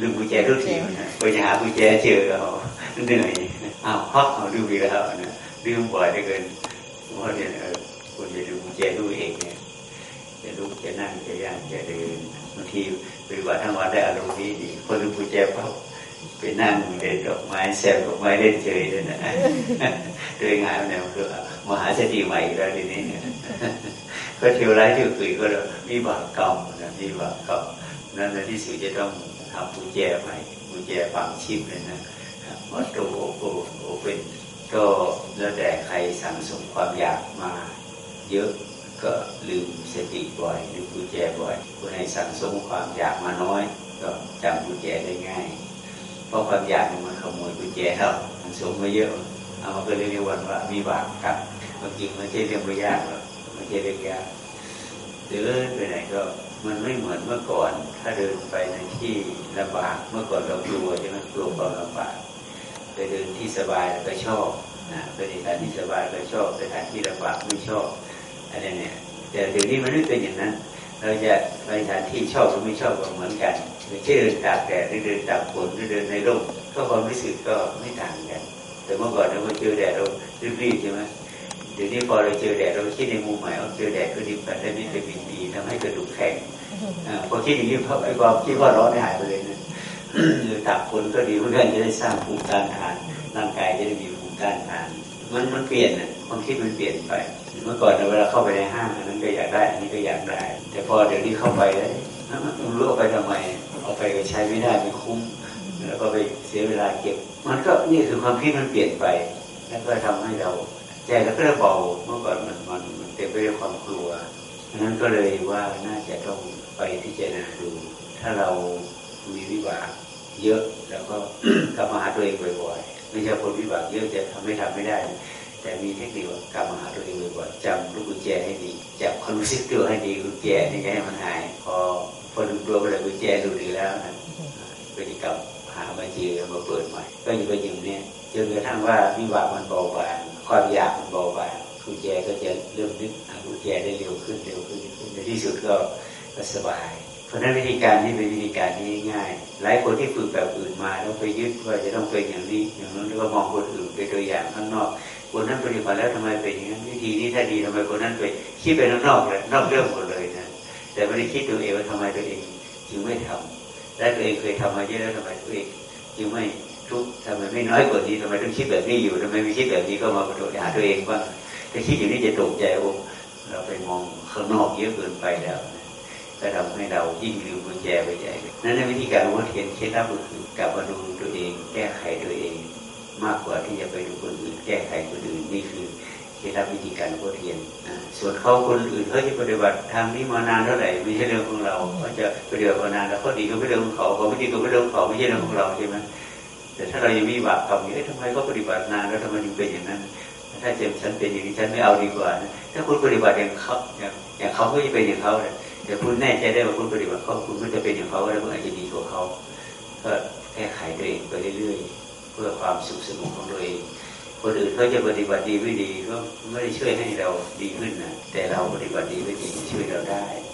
ลืมกุญแจทุกทีนะไปหากุญแจเจอเราเหนื่อยอ้าวพักเอาดูไปแล้วนะลืมบ่อยได้เกินเพราะเนี่ยเออคุณจะดูกุญแจดูเองเนี่ยจะลุกจะนั่งจะย่างจะเดินบางทีปฏิบัติทั้งวันได้อารมณ์ดีดีคนลืมกุญแจเปล่าไปนั่งเล่นดอกไม้แซวดอกไม้เล่นเฉยเลยนะโดยงานเนี่ยคือมหาสติใหม่แล้วทีนี้ ก็เที่ยวไร้เที่ยวคุยก็มีบาปเก่านะมีบาปเก่านั่นในที่สุดจะต้องทำกุญแจใหม่กุญแจฝังชิปเลยนะวัตถุโอโปโอเป็นก็แล้วแต่ใครสั่งสมความอยากมา เยอะก็ลืมสติบ่อยลืมกุญแจบ่อยคนไหนสั่งสมความอยากมาน้อย ก็จำกุญแจได้ง่าย เพราะความอยากมันขโมยกุญแจเรามันสมมาเยอะ เอามาก็เรียกว่าว่ามีบาปกับบางทีมันไม่ใช่เรื่องไม่ยากหรอก ม่ใช่เรื่องยากเดินไปไหนก็มันไม่เหมือนเมื่อก่อน ถ้าเดินไปในที่ลำบากเมื่อก่อนเรากลัวใช่ไหมกลัวความลำบากไปเดินที่สบายก็ชอบนะไปในสถานที่สบายก็ชอบไปสถานที่ลำบากไม่ชอบอะไรเนี่ยแต่เดี๋ยวนี้มันไม่เป็นอย่างนั้น เราจะไปสถานที่ชอบหรือไม่ชอบก็เหมือนกันเช่นเดินตากแดดหรือเดินตากฝนหรือเดินในร่มก็ความรู้สึกก็ไม่ต่างกัน แต่เมื่อก่อนเราเจอแดดเรารีบๆใช่ไหม ดี๋ยวนี้พอเราเจอแดดเราคิดในมุมใหม่เอาเจอแดดก็ดีแต่ได้วิตามินดีทำให้กระดูกแข็งพอคิดอย่างนี้พอไอ้ความคิดว่าร้อนหายไปเลยนะหรือตากฝนก็ดีเพื่อนจะได้สร้างภูมิต้านทานร่างกายจะได้มีภูมิต้านทาน มันมันเปลี่ยนอะความคิดมันเปลี่ยนไป เมื่อก่อนเวลาเข้าไปในห้างอันนั้นก็อยากได้อันนี้ก็อยากได้ แต่พอเดี๋ยวนี้เข้าไปแล้วมันรู้เอาไปทำไมเอาไปก็ใช้ไม่ได้ไม่คุ้มแล้วก็ไปเสียเวลาเก็บ มันก็นี่คือความคิดมันเปลี่ยนไป แล้วก็ทำให้เรา ใจเราก็เบาเมื่อก่อนมันมันมันเต็มไปด้วยความกลัวดังนั้นก็เลยว่าน่าจะต้องไปที่เจนาดู ถ้าเรามีวิบากเยอะแล้วก็กลับมาหาตัวเองบ่อยๆ ไม่ใช่คนวิบากเยอะจะทำไม่ทำไม่ได้ แต่มีเทคนิคกลับมาหาตัวเองบ่อยๆจำลูกกุญแจให้ดีจับความรู้สึกตัวให้ดีกุญแจนี่ให้มันหาย พอพอดูตัวไปเลยกุญแจดูดีแล้วนะพฤติกรรมหามาเจอมาเปิดใหม่ ก็อยู่ไปอย่างนี้จนกระทั่งว่าวิบากมันเบาบาง ความอยากมันเบาบางกุญแจก็จะเริ่มนึกหากุญแจได้เร็วขึ้นเร็วขึ้นในที่สุดก็ก็สบาย เพราะนั้นวิธีการนี้เป็นวิธีการที่ง่าย หลายคนที่ฝึกแบบอื่นมาแล้วไปยึดว่าจะต้องเป็นอย่างนี้ อย่างนั้นก็มองคนอื่นเป็นตัวอย่างข้างนอก คนนั้นปฏิบัติแล้วทำไมเป็นอย่างนั้นวิธีนี้ถ้าดีทำไมคนนั้นไปคิดไปข้างนอกเลยนอกเรื่องหมดเลยนะแต่ไม่ได้คิดตัวเองว่าทำไมตัวเองจึงไม่ทำและตัวเองเคยทำมาเยอะแล้วทำไมตัวเองจึงไม่ ทุกทำไมไม่น้อยกว่านี้ทำไมต้องคิดแบบนี้อยู่ทำไมไม่คิดแบบนี้ก็มาประโยชน์หาตัวเองบ้างถ้าคิดอย่างนี้จะตกใจโอ้เราไปมองข้างนอกเยอะเกินไปแล้วก็ทำให้เรายิ่งลืมกุญแจไปใหญ่นั้นในวิธีการว่าเทียนเคล็ดลับก็คือกลับมาดูตัวเอง แก้ไขตัวเอง มากกว่าที่จะไปดูคนอื่น แก้ไขคนอื่นนี่คือเคล็ดลับวิธีการว่าเทียนส่วนเขาคนอื่นเขาจะปฏิบัติทางนี้มานานเท่าไหร่ไม่ใช่เรื่องของเราเขาจะปฏิบัติมานานแล้วเขาดีก็ไม่เรื่องของเขาเขาไม่ดีก็ไม่เรื่องของเขาไม่ใช่เรื่องของเราใช่ไหม แต่ถ้าเรายังมีบาปกรรมอยู่ทำไมเขาปฏิบัตินานแล้วทำไมถึงเป็นอย่างนั้น ถ้าเจมฉันเป็นอย่างนี้ฉันไม่เอาดีกว่านะถ้าคุณปฏิบัติอย่างเขาอย่างเขาก็จะเป็นอย่างเขาเลยแต่คุณแน่ใจได้ว่าคุณปฏิบัติเขาคุณก็จะเป็นอย่างเขาแล้วมันอาจจะดีกว่าเขาก็แก้ไขตัวเองไปเรื่อยๆ เพื่อความสุขสนุกของตัวเองคนอื่นเขาจะปฏิบัติดีไม่ดีก็ไม่ได้ช่วยให้เราดีขึ้นนะแต่เราปฏิบัติดีไม่ดีช่วยเราได้